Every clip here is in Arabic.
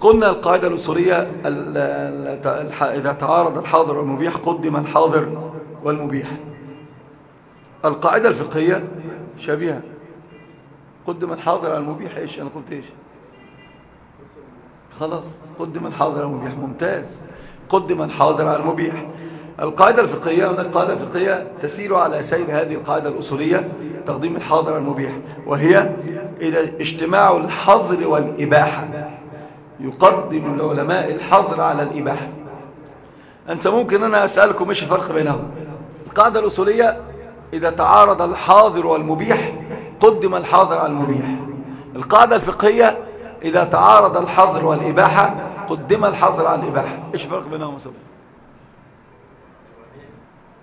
قلنا القاعدة الأصولية إذا تعارض الحاضر والمبيح قدم الحاضر والمبيح. القاعدة الفقهية شبيهة. قدم الحاضر على المبيح إيش أنا قلت إيش؟ خلاص قدم الحاضر على المبيح ممتاز. قدم الحاضر على المبيح القاعدة الفقهية هناك قاعدة فقهية تسير على سير هذه القاعدة الأصولية تقديم الحاضر على المبيح وهي إذا اجتماع الحظر والإباحة. يقدم العلماء الحظر على الإباحة. أنت ممكن أنا أسألكم إيش الفرق بينهم القاعدة الأصولية إذا تعارض الحاضر والمبيح قدم الحاضر على المبيح. القاعدة الفقهية إذا تعارض الحظر والإباحة قدم الحظر على الإباحة. إيش الفرق بينهم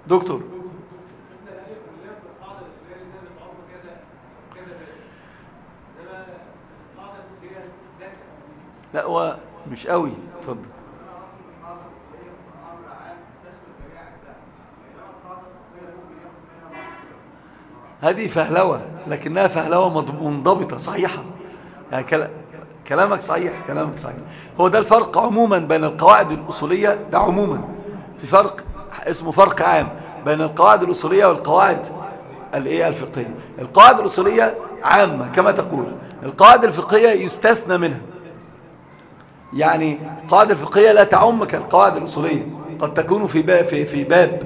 دكتور. لا هو مش قوي. اتفضل. هذه فهلوة لكنها فهلوة منضبطة صحيحة. يعني كلامك صحيح كلامك صحيح. هو ده الفرق عموما بين القواعد الأصولية ده عموما. في فرق اسمه فرق عام بين القواعد الأصولية والقواعد الإيه الفقهية. القواعد الأصولية عامة كما تقول. القواعد الفقهية يستثنى منها. يعني القواعد الفقهية لا تعم كالقواعد الأصولية. قد تكون في باب في في باب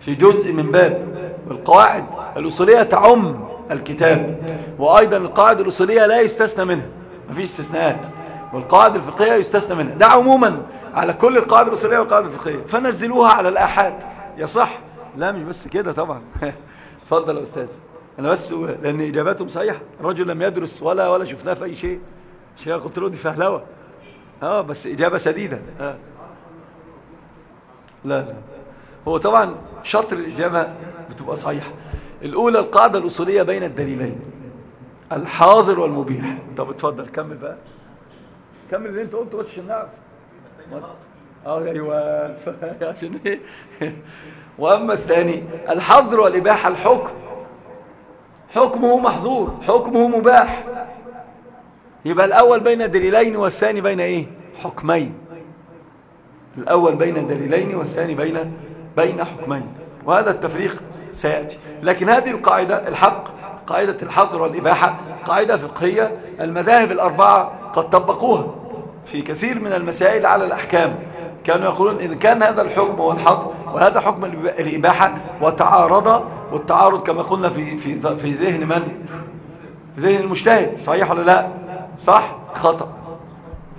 في جزء من باب. والقواعد الأصولية تعم الكتاب وأيضا القواعد الأصولية لا يستثنى منها. ما فيش استثناءات. والقواعد الفقهية يستثنى منها. ده عموما على كل القواعد الأصولية والقواعد الفقهية. فنزلوها على الآحاد. يصح لا مش بس كده طبعا. اتفضل يا أستاذ. أنا بس لأن إجاباتهم صحيحة. الرجل لم يدرس ولا ولا شفناه في أي شيء. شيء قلت له دي فهلوة. آه بس إجابة سديدة. آه. لا لا. هو طبعا شطر الإجابة بتبقى صحيحة. الأولى القاعدة الأصولية بين الدليلين. الحاضر والمبيح. طب اتفضل كمل بقى. كمل اللي أنت قلته بس عشان نعرف. آه أيوه. عشان إيه؟ وأما الثاني الحظر والإباحة الحكم. حكمه محظور حكمه مباح. يبقى الأول بين دليلين والثاني بين إيه؟ حكمين. الأول بين دليلين والثاني بين بين حكمين. وهذا التفريق سيأتي. لكن هذه القاعدة الحق قاعدة الحظر والإباحة قاعدة فقهية. المذاهب الأربعة قد طبقوها في كثير من المسائل على الأحكام. كانوا يقولون إن كان هذا الحكم هو الحظر وهذا حكم الإباحة وتعارض والتعارض كما قلنا في في في ذهن من؟ في ذهن المجتهد صحيح ولا لا؟ صح؟ خطأ.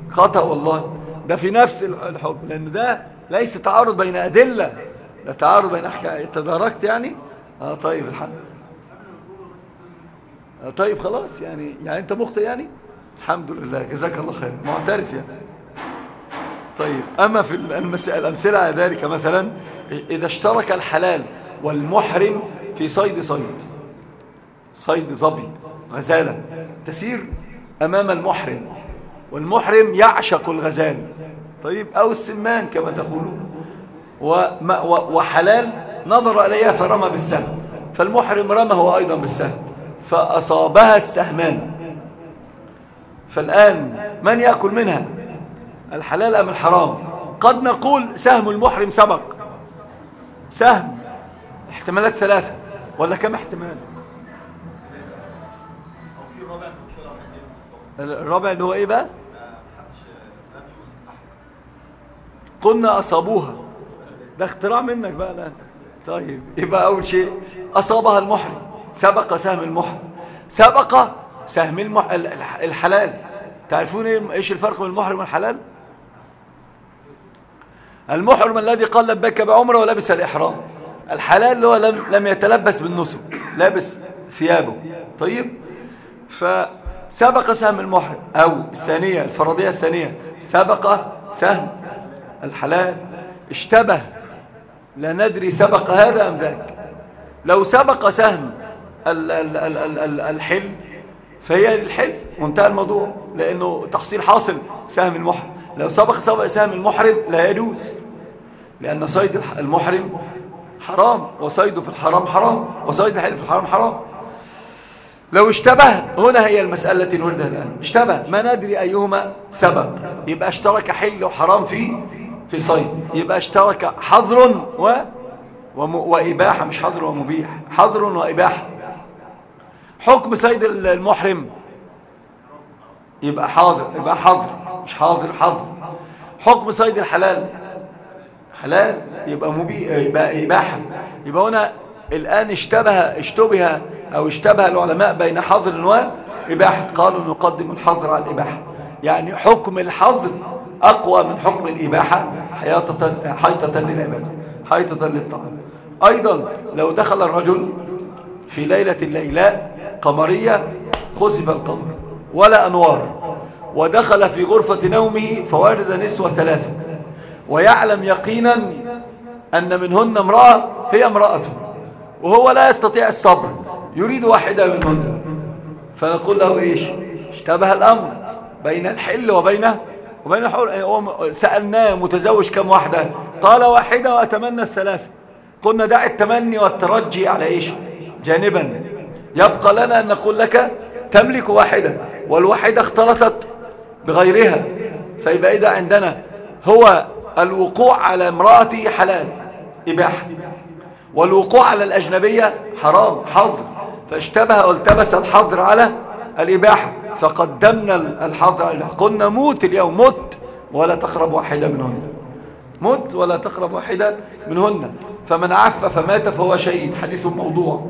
خطأ والله. ده في نفس الحكم لأن ده ليس تعارض بين أدلة. ده تعارض بين أحكام. تداركت يعني؟ آه طيب الحمد آه طيب خلاص يعني يعني أنت مخطئ يعني؟ الحمد لله. جزاك الله خير. معترف يعني. طيب أما في الأمثلة على ذلك مثلا إذا اشترك الحلال والمحرم في صيد صيد. صيد ظبي غزالة. تسير؟ أمام المحرم والمحرم يعشق الغزال. طيب أو السمان كما تقولون. وحلال نظر إليها فرمى بالسهم. فالمحرم رمى هو أيضا بالسهم. فأصابها السهمان. فالآن من يأكل منها؟ الحلال أم الحرام؟ قد نقول سهم المحرم سبق. سهم. احتمالات ثلاثة. ولا كم احتمال؟ الرابع اللي هو إيه بقى؟ قلنا أصابوها. ده اختراع منك بقى الآن. طيب يبقى أول شيء أصابها المحرم. سبق سهم المحرم. سبق سهم المح... الحلال. تعرفون إيش الفرق بين المحرم والحلال؟ المحرم الذي قال لبيك بعمرة ولبس الإحرام. الحلال اللي هو لم, لم يتلبس بالنسك لابس ثيابه. طيب فسبق سهم المحرم أو الثانية الفرضية الثانية. سبق سهم الحلال. اشتبه. لا ندري سبق هذا أم ذاك. لو سبق سهم ال ال ال ال ال الحل فهي الحل وانتهى الموضوع. لأنه تحصيل حاصل سهم المحرم. لو سبق سبق سهم المحرم لا يجوز. لأن صيد المحرم حرام. وصيده في الحرام حرام. وصيد الحل في الحرام حرام. لو اشتبه هنا هي المسألة التي نريدها الآن اشتبه. ما ندري أيهما سبب. يبقى اشترك حل وحرام في في صيد. يبقى اشترك حظر و وإباحة مش حظر ومبيح. حظر وإباحة. حكم صيد المحرم. يبقى حاضر يبقى حظر مش حاضر حظر. حكم صيد الحلال. حلال يبقى مبيح يبقى إباحة. يبقى هنا الآن اشتبه اشتبه أو اشتبه العلماء بين حظر وإباحة قالوا نقدم الحظر على الإباحة. يعني حكم الحظر أقوى من حكم الإباحة حيطة, للعبادة حيطة للطعام. أيضا لو دخل الرجل في ليلة الليلاء قمرية خسف القمر ولا أنوار ودخل في غرفة نومه فوجد نسوة ثلاثة ويعلم يقينا أن منهن امرأة هي امرأته وهو لا يستطيع الصبر. يريد واحدة منهن فنقول له إيش؟ اشتبه الأمر بين الحل وبين وبين الحول سألناه متزوج كم واحدة؟ قال واحدة وأتمنى الثلاثة قلنا دع التمني والترجي على إيش؟ جانبا. يبقى لنا أن نقول لك تملك واحدة والواحدة اختلطت بغيرها. فيبقى إذا عندنا هو الوقوع على امرأتي حلال إباحة. والوقوع على الأجنبية حرام حظر. فاشتبه والتبس الحظر على الإباحة. فقدمنا الحظر على الإباحة. قلنا موت اليوم مت ولا تقرب واحدة منهن. مت ولا تقرب واحدة منهن. فمن عف فمات فهو شهيد. حديث موضوع.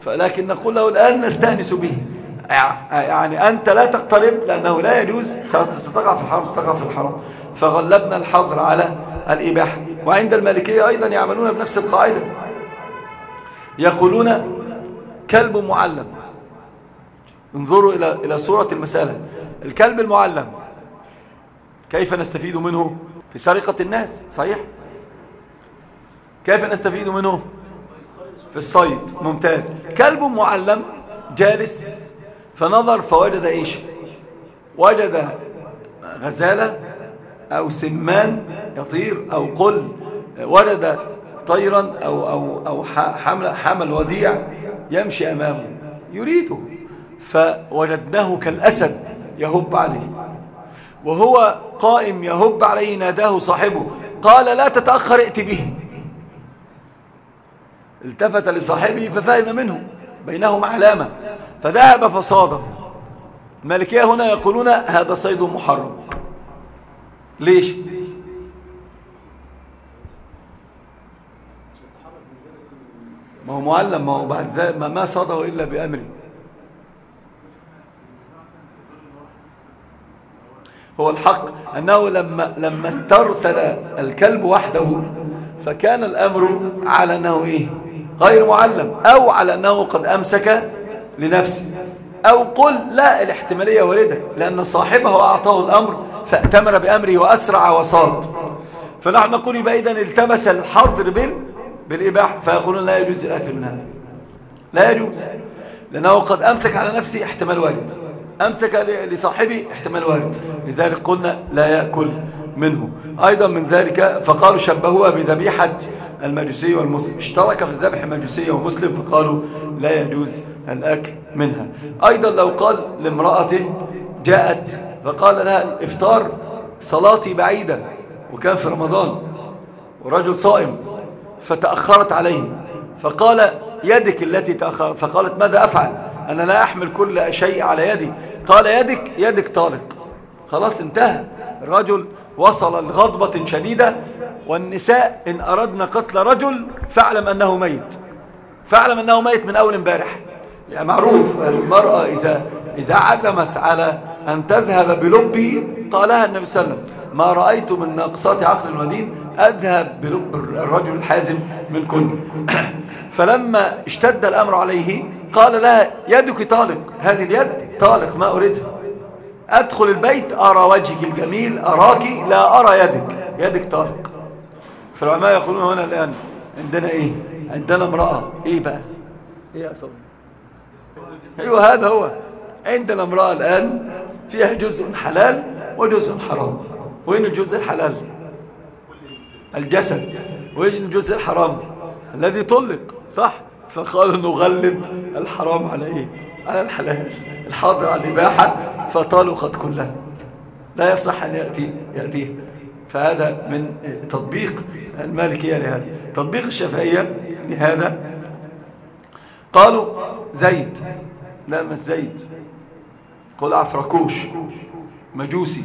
فلكن نقول له الآن نستأنس به. يعني أنت لا تقترب لأنه لا يجوز. ستقع في الحرام ستقع في الحرام. فغلبنا الحظر على الإباحة. وعند المالكية أيضا يعملون بنفس القاعدة. يقولون كلب معلم. انظروا إلى إلى صورة المسألة. الكلب المعلم. كيف نستفيد منه في سرقة الناس؟ صحيح. كيف نستفيد منه في الصيد؟ ممتاز. كلب معلم جالس فنظر فوجد إيش؟ وجد غزالة أو سمان يطير أو قل. وجد طيرا أو, أو, أو حمل, حمل وديع يمشي أمامه يريده. فوجدناه كالأسد يهب عليه. وهو قائم يهب عليه ناداه صاحبه. قال لا تتأخر ائت به. التفت لصاحبه ففهم منه بينهم علامة فذهب فصاده. المالكية هنا يقولون هذا صيد محرم. ليش؟ ما هو معلم ما هو بعد ذلك ما صاده إلا بأمره. هو الحق أنه لما, لما استرسل الكلب وحده فكان الأمر على أنه إيه؟ غير معلم أو على أنه قد أمسك لنفسه أو قل لا الاحتمالية واردة لأن صاحبه أعطاه الأمر فأتمر بأمره وأسرع وصاد. فنحن نقول يبقى التمس الحظر بال بالإباحة فيقولون لا يجوز الأكل من هذا. لا يجوز. لأنه قد أمسك على نفسه احتمال وارد أمسك لصاحبه احتمال وارد لذلك قلنا لا يأكل منه. أيضا من ذلك فقالوا شبهوها بذبيحة المجوسي والمسلم. اشترك في الذبح المجوسي ومسلم فقالوا لا يجوز الأكل منها. أيضا لو قال لامرأته جاءت فقال لها الإفطار صلاتي بعيدة وكان في رمضان ورجل صائم. فتأخرت عليه فقال يدك التي تأخرت فقالت ماذا أفعل؟ أنا لا أحمل كل شيء على يدي. قال يدك يدك طالق خلاص انتهى. الرجل وصل الغضبة شديدة والنساء إن أردنا قتل رجل فاعلم أنه ميت. فاعلم أنه ميت من أول امبارح. يعني معروف المرأة إذا, إذا عزمت على أن تذهب بلبه قالها النبي صلى الله عليه وسلم ما رأيت من ناقصات عقل ودين أذهب بلب الرجل الحازم من كل فلما اشتد الأمر عليه قال لها يدك طالق. هذه اليد طالق ما أريدها. أدخل البيت أرى وجهك الجميل أراك لا أرى يدك. يدك طالق. فالعلماء يقولون هنا الآن عندنا إيه؟ عندنا امرأة. إيه بقى؟ إيه يا صبري؟ أيوة هذا هو. عندنا امرأة الآن فيها جزء حلال وجزء حرام. وين الجزء الحلال؟ الجسد وين الجزء الحرام الذي طلق صح؟ فقالوا نغلب الحرام على إيه على الحلال الحاضر على الإباحة فطالوا قد كلها لا يصح أن يأتي يأتيه. فهذا من تطبيق المالكية لهذا تطبيق الشافعية لهذا. قالوا زيد لا مش زيد. قل عفركوش مجوسي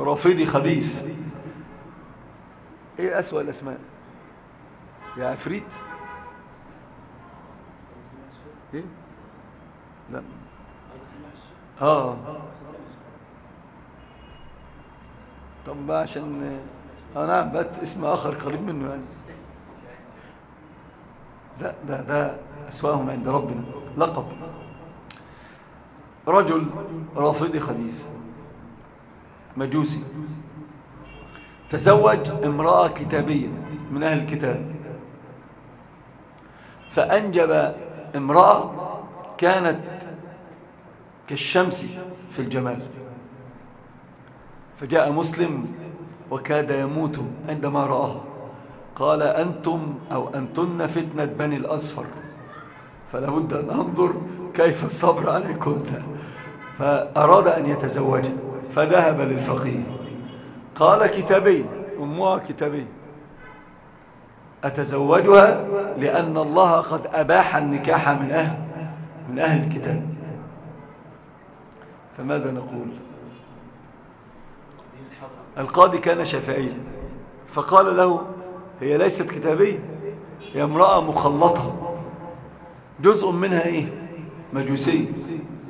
رافضي خبيث. إيه أسوأ الأسماء؟ يا عفريت. إيه؟ لا. آه. طب بقى عشان آه نعم بات اسم آخر قريب منه يعني. لا ده ده اسواهم عند ربنا. لقب. رجل رافضي خبيث. مجوسي. تزوج امرأة كتابية من أهل الكتاب. فأنجب امرأة كانت كالشمس في الجمال. فجاء مسلم وكاد يموت عندما رآها قال أنتم أو أنتن فتنة بني الأصفر. فلا بد أن أنظر كيف الصبر عليكم فأراد أن يتزوج فذهب للفقيه. قال كتابي أمها كتابي. أتزوجها؟ لأن الله قد أباح النكاح من أهل من أهل الكتاب. فماذا نقول؟ القاضي كان شافعيا فقال له هي ليست كتابية هي امرأة مخلطة. جزء منها إيه؟ مجوسية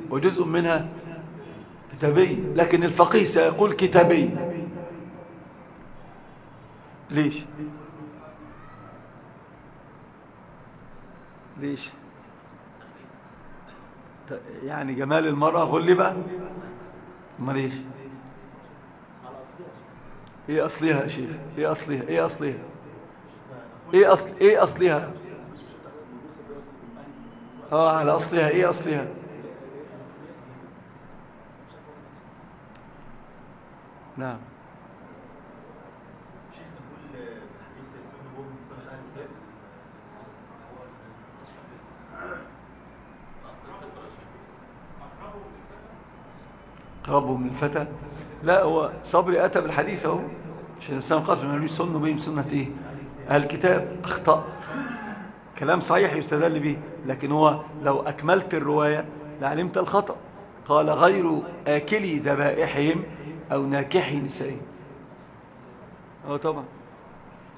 وجزء منها كتابية لكن الفقيه سيقول كتابية ليش؟ ليش؟ يعني جمال المرأة غلبة؟ ما ليش إيه أصلها يا شيخ؟ إيه أصلها؟ إيه أصلها؟ إيه اصل إيه أصلها؟ آه على أصلها. إيه أصلها؟ نعم. أقربه من الفتى لا هو صبري أتى بالحديث أهو. عشان الإنسان قال في سنة بهم سنة إيه؟ أهل الكتاب أخطأت. كلام صحيح يستدل به لكن هو لو أكملت الرواية لعلمت الخطأ. قال غير آكلي ذبائحهم أو ناكحي نسائهم. أه طبعا.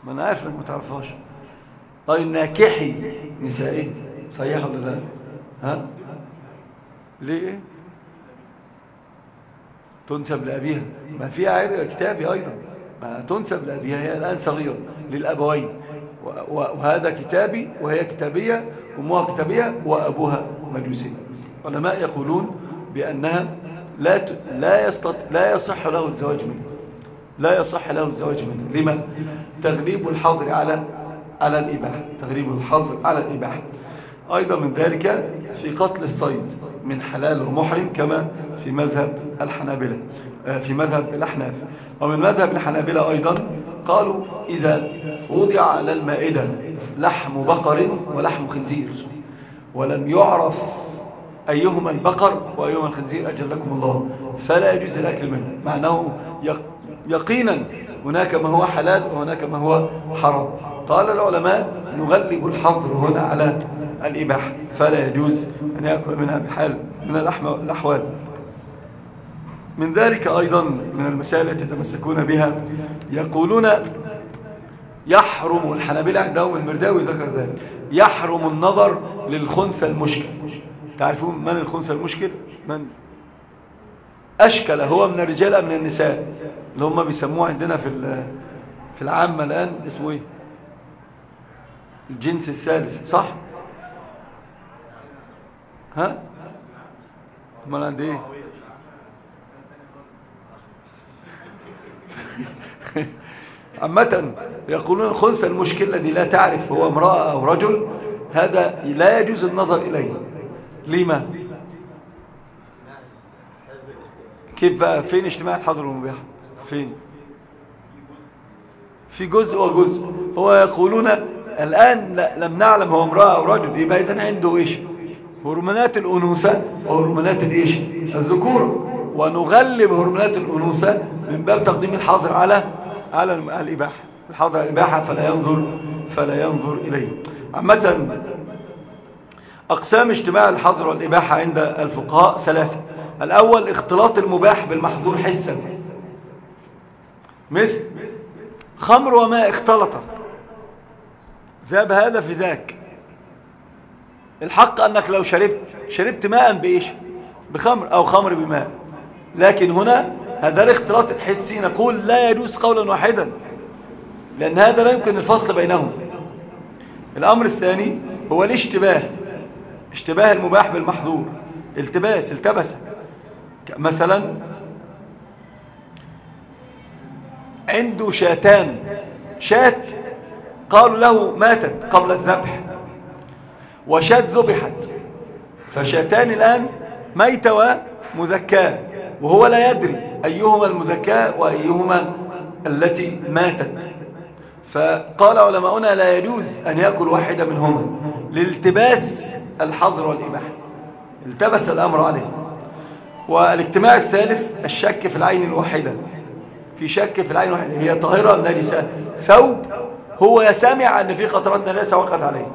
ما أنا عارف إنك ما تعرفهاش. قال ناكحي نسائهم. صحيح ولا لا؟ ها؟ ليه؟ تنسب لأبيها. ما فيها عرق كتابي أيضا. ما تنسب لأبيها. هي الآن صغيرة للأبوين. وهذا كتابي وهي كتابية أمها كتابية وأبوها مجوسي. علماء يقولون بأنها لا لا يستط... لا يصح له الزواج منه لا يصح له الزواج منه لما؟ تغليب الحظر على على الإباحة. تغليب الحظر على الإباحة. أيضا من ذلك في قتل الصيد من حلال ومحرم كما في مذهب الحنابلة آه، في مذهب الأحناف. ومن مذهب الحنابلة أيضا قالوا إذا وضع على المائدة لحم بقر ولحم خنزير ولم يعرف أيهما البقر وأيهما الخنزير أجلكم الله. فلا يجوز الأكل منه. معناه يقينا هناك ما هو حلال وهناك ما هو حرام. قال العلماء نغلب الحظر هنا على الإباحة. فلا يجوز أن يأكل منها بحال من الأحوال. من ذلك أيضا من المسائل التي يتمسكون بها. يقولون يحرم الحنابلة عندهم المرداوي ذكر ذلك. يحرم النظر للخنثى المشكل. تعرفون من الخنثى المشكل؟ من؟ أشكل هو من الرجال أم من النساء؟ اللي هم بيسموه عندنا في في العامة الآن اسمه إيه؟ الجنس الثالث صح؟ ها؟ أمال عند إيه؟ عامة يقولون الخنثى المشكلة الذي لا تعرف هو امرأة أو رجل هذا لا يجوز النظر إليه. لما؟ كيف بقى؟ فين اجتماع الحظر والمباح فين؟ في جزء وجزء. هو يقولون الآن لم نعلم هو امرأة أو رجل يبقى إذن عنده إيش؟ هرمونات الأنوثة وهرمونات الإيش؟ الذكورة ونغلب هرمونات الأنوثة من باب تقديم الحاضر على على الإباحة الحاضر على الإباحة فلا ينظر فلا ينظر إليه. عامة أقسام اجتماع الحظر والإباحة عند الفقهاء ثلاثة. الأول اختلاط المباح بالمحظور حسا. مثل خمر وماء اختلط. ذهب هذا في ذاك. الحق أنك لو شربت شربت ماء بإيش؟ بخمر أو خمر بماء. لكن هنا هذا الاختلاط الحسي. نقول لا يجوز قولا واحدا لأن هذا لا يمكن الفصل بينهم. الأمر الثاني هو الاشتباه اشتباه المباح بالمحظور التباس التبس. مثلا عنده شاتان شات قالوا له ماتت قبل الذبح وشات ذبحت. فشاتان الآن ميت ومذكاة وهو لا يدري. أيهما المذكاه وأيهما التي ماتت. فقال علماؤنا لا يجوز أن يأكل واحدة منهما. لالتباس الحظر والإباحة. التبس الأمر عليه. والاجتماع الثالث الشك في العين الواحدة. في شك في العين الواحدة. هي طاهرة نجسة؟ ثوب. هو سمع أن في قطرات نجاسة وقعت عليه.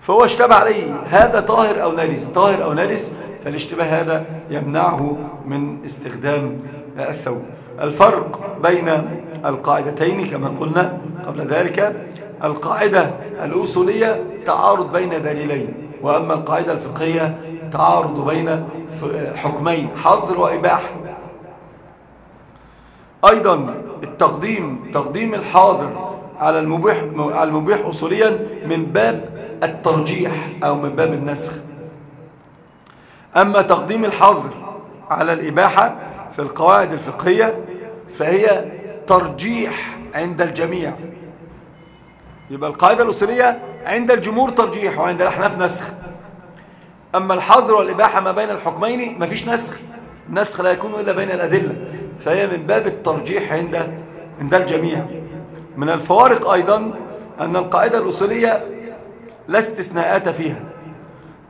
فهو اشتبه عليه. هذا طاهر أو نجس؟ طاهر أو نجس فالاشتباه هذا يمنعه من استخدام الثوب. الفرق بين القاعدتين كما قلنا قبل ذلك القاعدة الأصولية تعارض بين دليلين وأما القاعدة الفقهية تعارض بين حكمين حظر وإباحة. أيضا التقديم تقديم الحاضر على المبيح على المبيح أصوليا من باب الترجيح أو من باب النسخ. أما تقديم الحظر على الإباحة في القواعد الفقهية فهي ترجيح عند الجميع. يبقى القاعدة الأصولية عند الجمهور ترجيح وعند الأحناف نسخ. أما الحظر والإباحة ما بين الحكمين ما فيش نسخ. النسخ لا يكون إلا بين الأدلة. فهي من باب الترجيح عند عند الجميع. من الفوارق أيضا أن القاعدة الأصولية لا استثناءات فيها.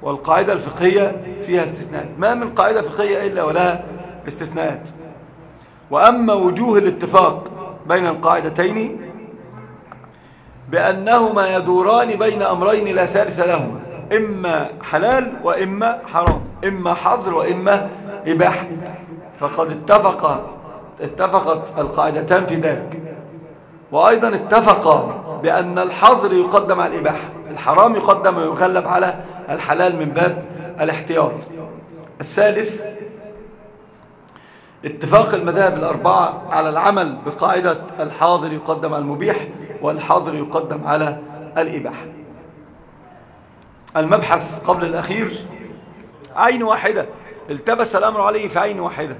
والقاعدة الفقهية فيها استثناءات. ما من قاعدة فقهية إلا ولها استثناءات. وأما وجوه الاتفاق بين القاعدتين بأنهما يدوران بين أمرين لا ثالث لهما إما حلال وإما حرام إما حظر وإما إباحة. فقد اتفق اتفقت القاعدتان في ذلك. وأيضا اتفق بأن الحظر يقدم على الإباحة الحرام يقدم ويغلب على الحلال من باب الاحتياط. الثالث اتفاق المذاهب الأربعة على العمل بقاعدة الحاضر يقدم على المبيح والحاضر يقدم على الإباحة. المبحث قبل الأخير عين واحدة. التبس الأمر عليه في عين واحدة.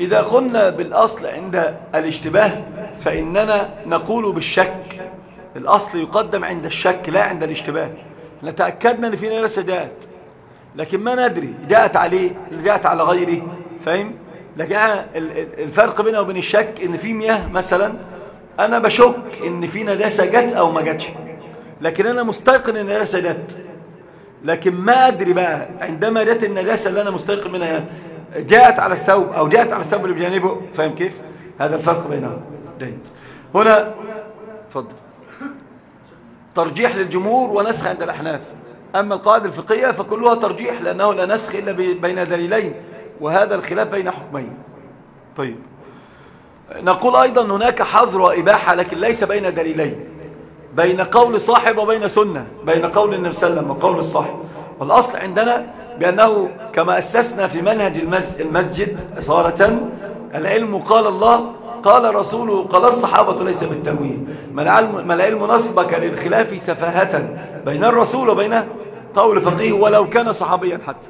إذا قلنا بالأصل عند الاشتباه فإننا نقول بالشك. الأصل يقدم عند الشك لا عند الاشتباه. لتأكدنا أن في نجاسة جاءت لكن ما ندري جاءت عليه جاءت على غيره فاهم؟ لكن الفرق بينه وبين الشك إن في مياه مثلا أنا بشك إن في نجاسه جت أو ما جاتش. لكن أنا مستيقن إن النجاسه جت لكن ما أدري بقى عندما جت النجاسه اللي أنا مستيقن منها. جاءت على الثوب أو جاءت على الثوب اللي بجانبه فاهم كيف؟ هذا الفرق بينهم. جيد. هنا اتفضل ترجيح للجمهور ونسخ عند الأحناف. أما القاعدة الفقهية فكلها ترجيح لأنه لا نسخ إلا بين دليلين وهذا الخلاف بين حكمين. طيب. نقول أيضا هناك حظر وإباحة لكن ليس بين دليلين. بين قول صاحب وبين سنة بين قول النبي صلى الله عليه وسلم وقول الصاحب. والأصل عندنا بأنه كما أسسنا في منهج المسجد صارة العلم قال الله قال رسوله قال الصحابة ليس بالتمويل ما العلم نصبك للخلاف سفاهة بين الرسول وبين قول فقيه ولو كان صحابيا حتى.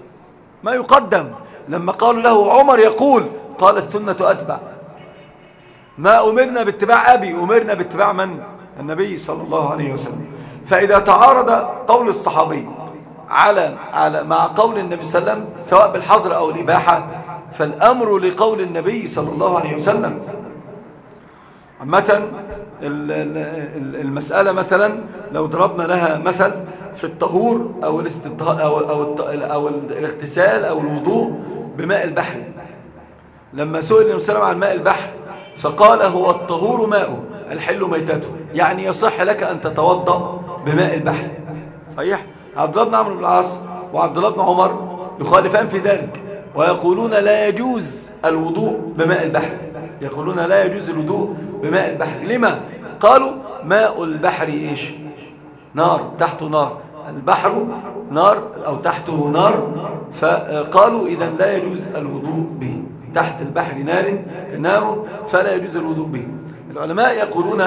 ما يقدم. لما قالوا له عمر يقول قال السنة أتبع. ما أمرنا باتباع أبي أمرنا باتباع من؟ النبي صلى الله عليه وسلم. فإذا تعارض قول الصحابي على على مع قول النبي صلى الله عليه وسلم سواء بالحظر أو الإباحة فالأمر لقول النبي صلى الله عليه وسلم. عامة المسألة مثلا لو ضربنا لها مثل في الطهور أو, أو, أو, أو الاغتسال أو الوضوء بماء البحر. لما سئل النبي صلى الله عليه وسلم عن ماء البحر فقال هو الطهور ماءه الحل ميتته. يعني يصح لك أن تتوضأ بماء البحر. صحيح؟ عبد الله بن عمرو بن العاص وعبد الله بن عمر يخالفان في ذلك ويقولون لا يجوز الوضوء بماء البحر. يقولون لا يجوز الوضوء بماء البحر. لما؟ قالوا ماء البحر إيش؟ نار تحته نار. البحر نار أو تحته نار. فقالوا إذا لا يجوز الوضوء به. تحت البحر نار نار فلا يجوز الوضوء به. العلماء يقولون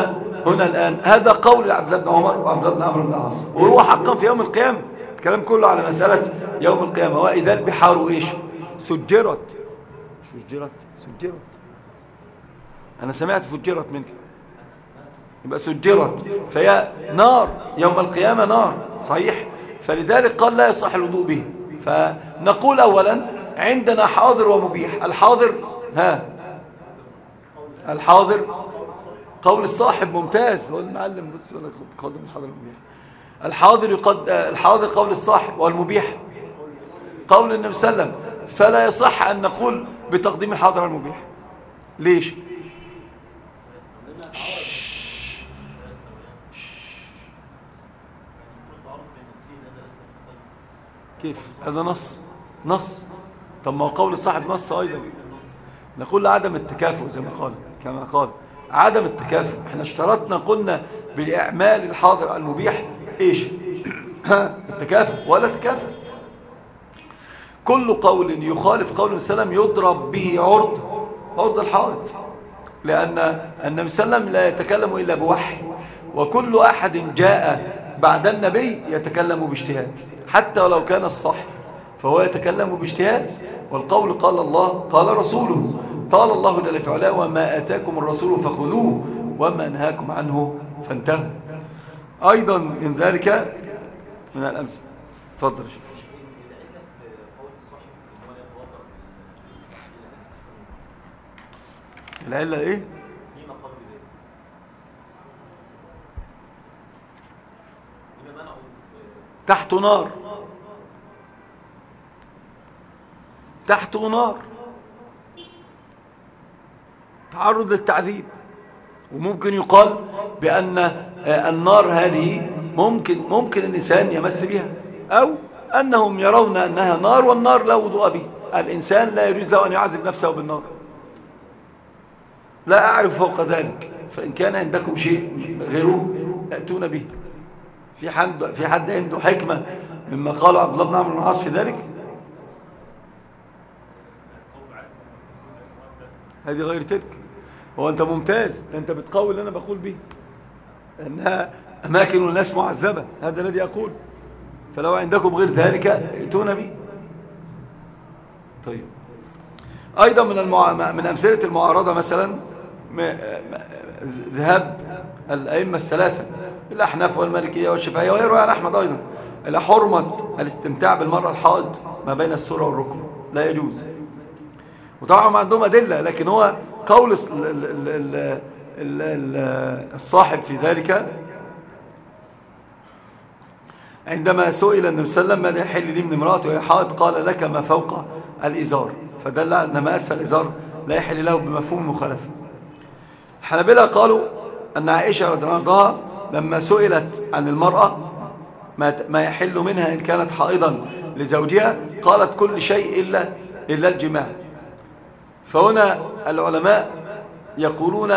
هنا الآن هذا قول عبد الله بن عمر وعبد الله بن عمرو بن العاص. وهو حقا في يوم القيامة. الكلام كله على مسألة يوم القيامة. وإذا البحار إيش؟ سجرت. سجرت سجرت. أنا سمعت فجرت منك. يبقى سجرت. فهي نار. يوم القيامة نار. صحيح. فلذلك قال لا يصح الوضوء به. فنقول أولا عندنا حاضر ومبيح. الحاضر ها الحاضر قول الصاحب ممتاز. هو المعلم بس ولا قدم الحاضر المبيح الحاضر يقد الحاضر قول الصاحب والمبيح قول النبي صلى الله عليه وسلم. فلا يصح أن نقول بتقديم الحاضر على المبيح ليش؟ كيف؟ هذا نص. نص. طب ما هو قول الصاحب نص أيضا. نقول عدم التكافؤ زي ما قال كما قال. عدم التكافؤ. إحنا اشترطنا قلنا بإعمال الحاضر المبيح. إيش؟ التكافؤ. ولا تكافؤ. كل قول يخالف قول السلام يضرب به عرض. عرض الحائط. لأن النبي وسلم لا يتكلم إلا بوحي. وكل أحد جاء بعد النبي يتكلم بإجتهاد. حتى ولو كان الصح فهو يتكلم باجتهاد والقول قال الله قال رسوله قال الله جل في وما آتاكم الرسول فخذوه وما نهاكم عنه فانتهوا. أيضا من ذلك من الأمس. تفضل شيخ. العلة إيه؟ تحت نار. تحت نار. تعرض للتعذيب. وممكن يقال بأن آه، النار هذه ممكن ممكن الإنسان يمس بها أو أنهم يرون أنها نار والنار لا وضوء به. الإنسان لا يجوز له أن يعذب نفسه بالنار. لا أعرف فوق ذلك فإن كان عندكم شيء غيره أتون به. في حد في حد عنده حكمة مما قال عبد الله بن عمرو بن العاص في ذلك؟ هذه غير تلك. هو أنت ممتاز أنت بتقول اللي أنا بقول به أنها أماكن الناس معذبة هذا الذي أقول. فلو عندكم غير ذلك ائتون به. طيب. أيضا من المع... من أمثلة المعارضة مثلا ذهاب الأئمة الثلاثة. الأحناف والمالكية والشافعية وغيره. عن أحمد أيضا. إلى حرمة الاستمتاع بالمرأة الحائض ما بين السورة والركن. لا يجوز. وطبعا عندهم أدلة لكن هو قول الصاحب في ذلك عندما سئل النبي صلى الله عليه وسلم ماذا يحل لي من امرأة وهي حائض؟ قال لك ما فوق الإزار. فدل أن ما أسفل الإزار لا يحل له بمفهوم المخالفة الحنابلة قالوا أن عائشة رضي الله عنها لما سئلت عن المرأة ما يحل منها إن كانت حائضا لزوجها قالت كل شيء إلا, إلا الجماع. فهنا العلماء يقولون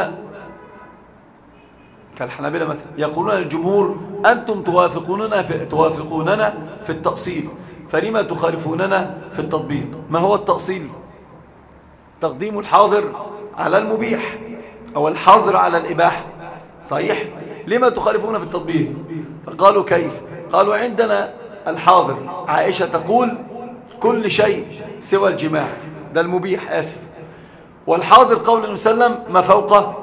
كالحنابلة مثلا يقولون الجمهور أنتم توافقوننا في, توافقوننا في التأصيل فلما تخالفوننا في التطبيق ما هو التأصيل؟ تقديم الحاضر على المبيح أو الحظر على الإباحة صحيح؟ لما تخالفون في التطبيق؟ فقالوا كيف؟ قالوا عندنا الحاضر عائشة تقول كل شيء سوى الجماع. ده المبيح آسف. والحاضر قول النبي صلى الله عليه وسلم ما فوق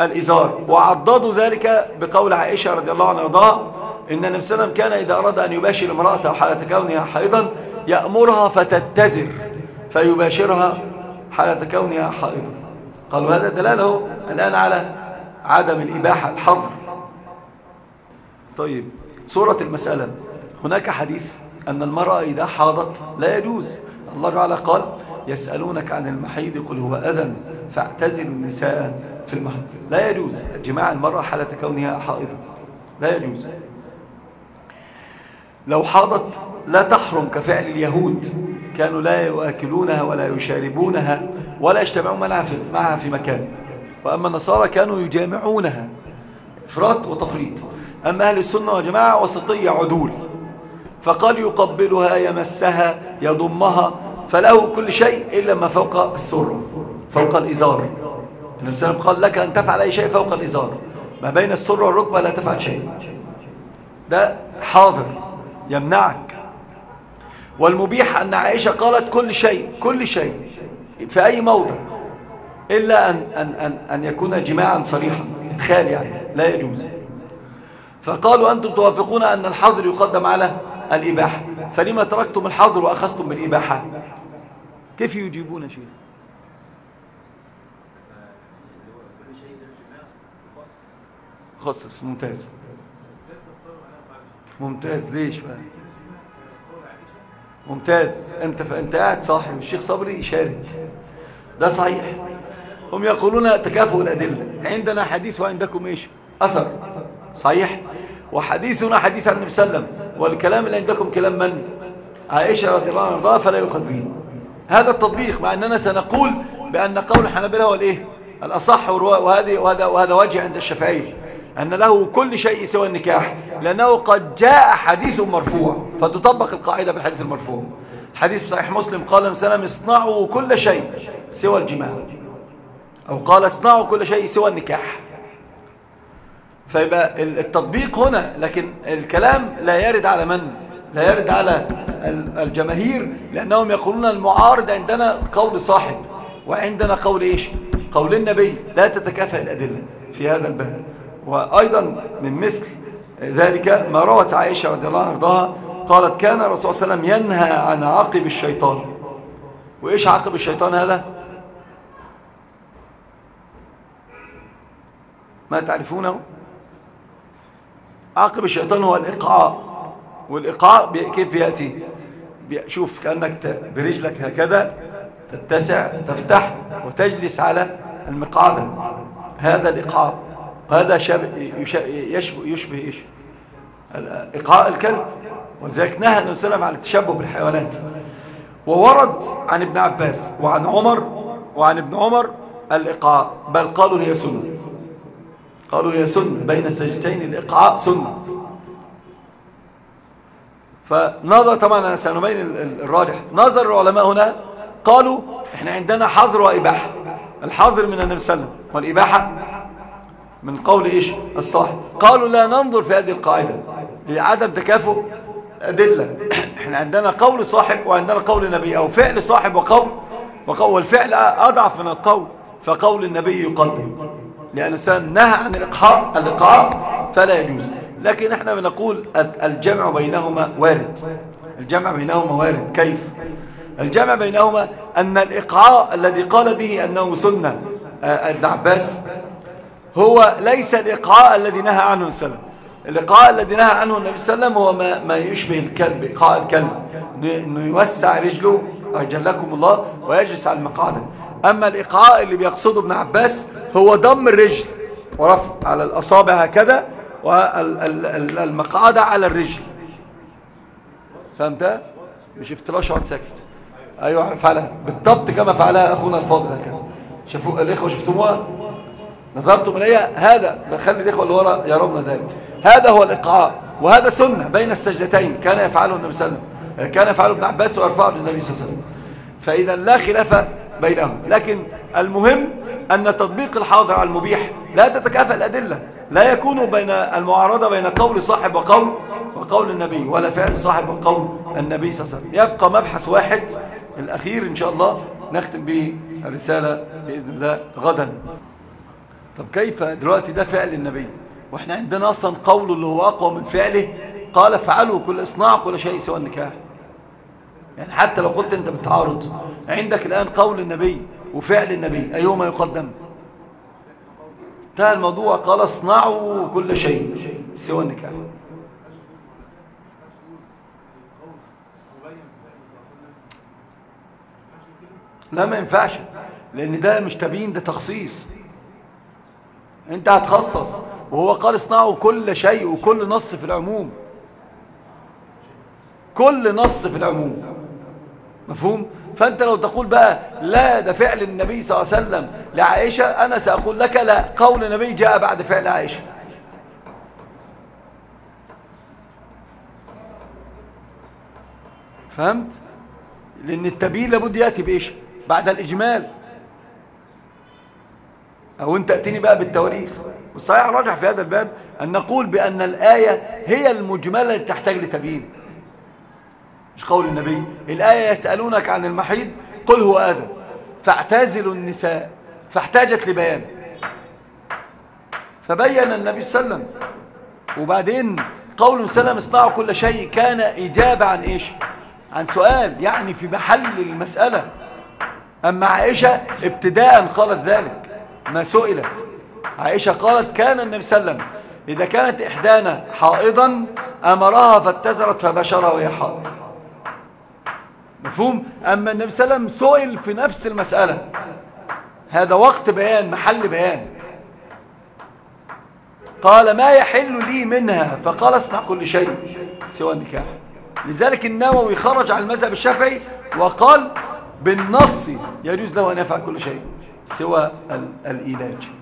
الإزار. وعضدوا ذلك بقول عائشة رضي الله عنها رضاها إن النبي صلى الله عليه وسلم كان إذا أراد أن يباشر امرأته حالة كونها حائضا يأمرها فتتزر فيباشرها حالة كونها حائضا. قالوا هذا دلالة الآن على عدم الإباحة الحظر. طيب صورة المسألة. هناك حديث أن المرأة إذا حاضت لا يجوز. الله تعالى قال يسألونك عن المحيض قل هو أذن فاعتزلوا النساء في المحيض لا يجوز. جماع المرأة حالة كونها حائضة. لا يجوز. لو حاضت لا تحرم كفعل اليهود. كانوا لا يؤكلونها ولا يشاربونها ولا يجتمعون معها في مكان. وأما النصارى كانوا يجامعونها. إفراط وتفريط. أما أهل السنة وجماعة وسطية عدول؟ فقال يقبلها يمسها يضمها فله كل شيء إلا ما فوق السرة فوق الإزار. النبي صلى الله عليه وسلم قال لك أن تفعل أي شيء فوق الإزار. ما بين السرة والركبة لا تفعل شيء. ده حاضر يمنعك. والمبيح أن عائشة قالت كل شيء كل شيء في أي موضع إلا أن, أن, أن, أن يكون جماعا صريحا إدخال يعني لا يجوز. فقالوا أنتم توافقون أن الحظر يقدم على الإباحة. فلما تركتم الحظر وأخذتم بالإباحة؟ كيف يجيبون شيء خصص. ممتاز. ممتاز. ليش ممتاز. أنت أنت قاعد صاحي والشيخ صبري شارد. ده صحيح. هم يقولون تكافؤ الأدلة. عندنا حديث وعندكم إيش؟ أثر. صحيح؟ وحديثنا حديث عن النبي صلى الله عليه وسلم والكلام اللي عندكم كلام من؟ عائشة رضي الله عنها فلا يؤخذ به هذا التطبيق مع أننا سنقول بأن قول الحنابلة هو الإيه؟ الأصح وهذه وهذا, وهذا وجه عند الشافعي أن له كل شيء سوى النكاح لأنه قد جاء حديث مرفوع فتطبق القاعدة بالحديث المرفوع. حديث صحيح مسلم قال مثلا اصنعوا كل شيء سوى الجماع. أو قال اصنعوا كل شيء سوى النكاح. فيبقى التطبيق هنا لكن الكلام لا يرد على من؟ لا يرد على الجماهير لأنهم يقولون المعارض عندنا قول صاحب وعندنا قول إيش؟ قول النبي لا تتكافئ الأدلة في هذا الباب. وأيضا من مثل ذلك ما روت عائشة رضي الله عنها قالت كان الرسول صلى الله عليه وسلم ينهى عن عقب الشيطان. وإيش عقب الشيطان هذا؟ ما تعرفونه؟ عقب الشيطان هو الإقعاء والإقعاء كيف يأتي؟ شوف كأنك برجلك هكذا تتسع تفتح وتجلس على المقعدة هذا الإقعاء هذا يشبه, يشبه إيش؟ إقعاء الكلب. ولذلك نهى النبي صلى الله عليه وسلم عن التشبه بالحيوانات. وورد عن ابن عباس وعن عمر وعن ابن عمر الإقعاء بل قالوا هي سنة. قالوا هي سنة بين السجدتين الإقعاء سنة فنظر طبعا أنا سنبين الراجح. نظر العلماء هنا قالوا إحنا عندنا حظر وإباحة. الحظر من النبي صلى الله عليه وسلم والإباحة من قول إيش؟ الصاحب قالوا لا ننظر في هذه القاعدة لعدم تكافؤ أدلة. إحنا عندنا قول صاحب وعندنا قول النبي أو فعل صاحب وقول وقول. والفعل أضعف من القول فقول النبي يقدم. لأن الإنسان نهى عن الإقحاء الإقعاء فلا يجوز. لكن إحنا بنقول الجمع بينهما وارد. الجمع بينهما وارد. كيف؟ الجمع بينهما أن الإقعاء الذي قال به أنه سنة آه، ابن عباس هو ليس الإقعاء الذي نهى عنه السلام الإقعاء الذي نهى عنه النبي صلى الله عليه وسلم هو ما, ما يشبه الكلب إقعاء الكلب. أنه يوسع رجله أجلكم الله ويجلس على المقعدة أما الإقعاء اللي بيقصده ابن عباس هو ضم الرجل ورفع على الأصابع هكذا والمقعدة على الرجل. فهمت؟ مش افتلاش اقعد ساكت. أيوه فعلها بالضبط كما فعلها أخونا الفاضل هكذا. شافوا الإخوة شفتموها؟ نظرتم إليها؟ هذا خلي الإخوة اللي ورا يرون ذلك. هذا هو الإقعاء وهذا سنة بين السجدتين. كان يفعله النبي صلى الله عليه وسلم. كان يفعله ابن عباس ويرفعه للنبي صلى الله عليه وسلم. فإذا لا خلاف بينهم. لكن المهم أن تطبيق الحاضر على المبيح لا تتكافئ الأدلة لا يكون بين المعارضة بين قول صاحب وقول وقول النبي ولا فعل صاحب وقول النبي صلى الله عليه وسلم. يبقى مبحث واحد الأخير إن شاء الله نختم به الرسالة بإذن الله غدا. طب كيف دلوقتي ده فعل النبي؟ وإحنا عندنا أصلا قوله اللي هو أقوى من فعله قال فعلوا كل إصناع كل شيء سوى النكاح. يعني حتى لو قلت أنت بتعارض عندك الآن قول النبي وفعل النبي أيهما يقدم. انتهى الموضوع قال اصنعوا كل شيء سوى النكاح. لا ما ينفعش لأن ده مش تبيين ده تخصيص. أنت هتخصص وهو قال اصنعوا كل شيء وكل نص في العموم. كل نص في العموم. مفهوم؟ فأنت لو تقول بقى لا ده فعل النبي صلى الله عليه وسلم لعائشة أنا سأقول لك لا قول النبي جاء بعد فعل عائشة. فهمت؟ لأن التبيين لابد يأتي بإيش؟ بعد الإجمال. أو أنت اتني بقى بالتواريخ. والصحيح راجع في هذا الباب أن نقول بأن الآية هي المجملة اللي تحتاج لتبيين. مش قول النبي. الآية يسألونك عن المحيض قل هو آدم. فاعتزلوا النساء فاحتاجت لبيان. فبين النبي صلى الله عليه وسلم. وبعدين قول سلم اصنعوا كل شيء كان إجابة عن إيش؟ عن سؤال يعني في محل المسألة. أما عائشة ابتداء قالت ذلك ما سئلت. عائشة قالت كان النبي صلى الله عليه وسلم إذا كانت إحدانا حائضا أمرها فاتزرت فبشرها وهي حائض مفهوم؟ أما النبي صلى الله عليه وسلم سئل في نفس المسألة. هذا وقت بيان محل بيان. قال ما يحل لي منها؟ فقال اصنع كل شيء سوى النكاح. لذلك النووي خرج عن المذهب الشافعي وقال بالنص يجوز له أن يفعل كل شيء سوى الإيلاج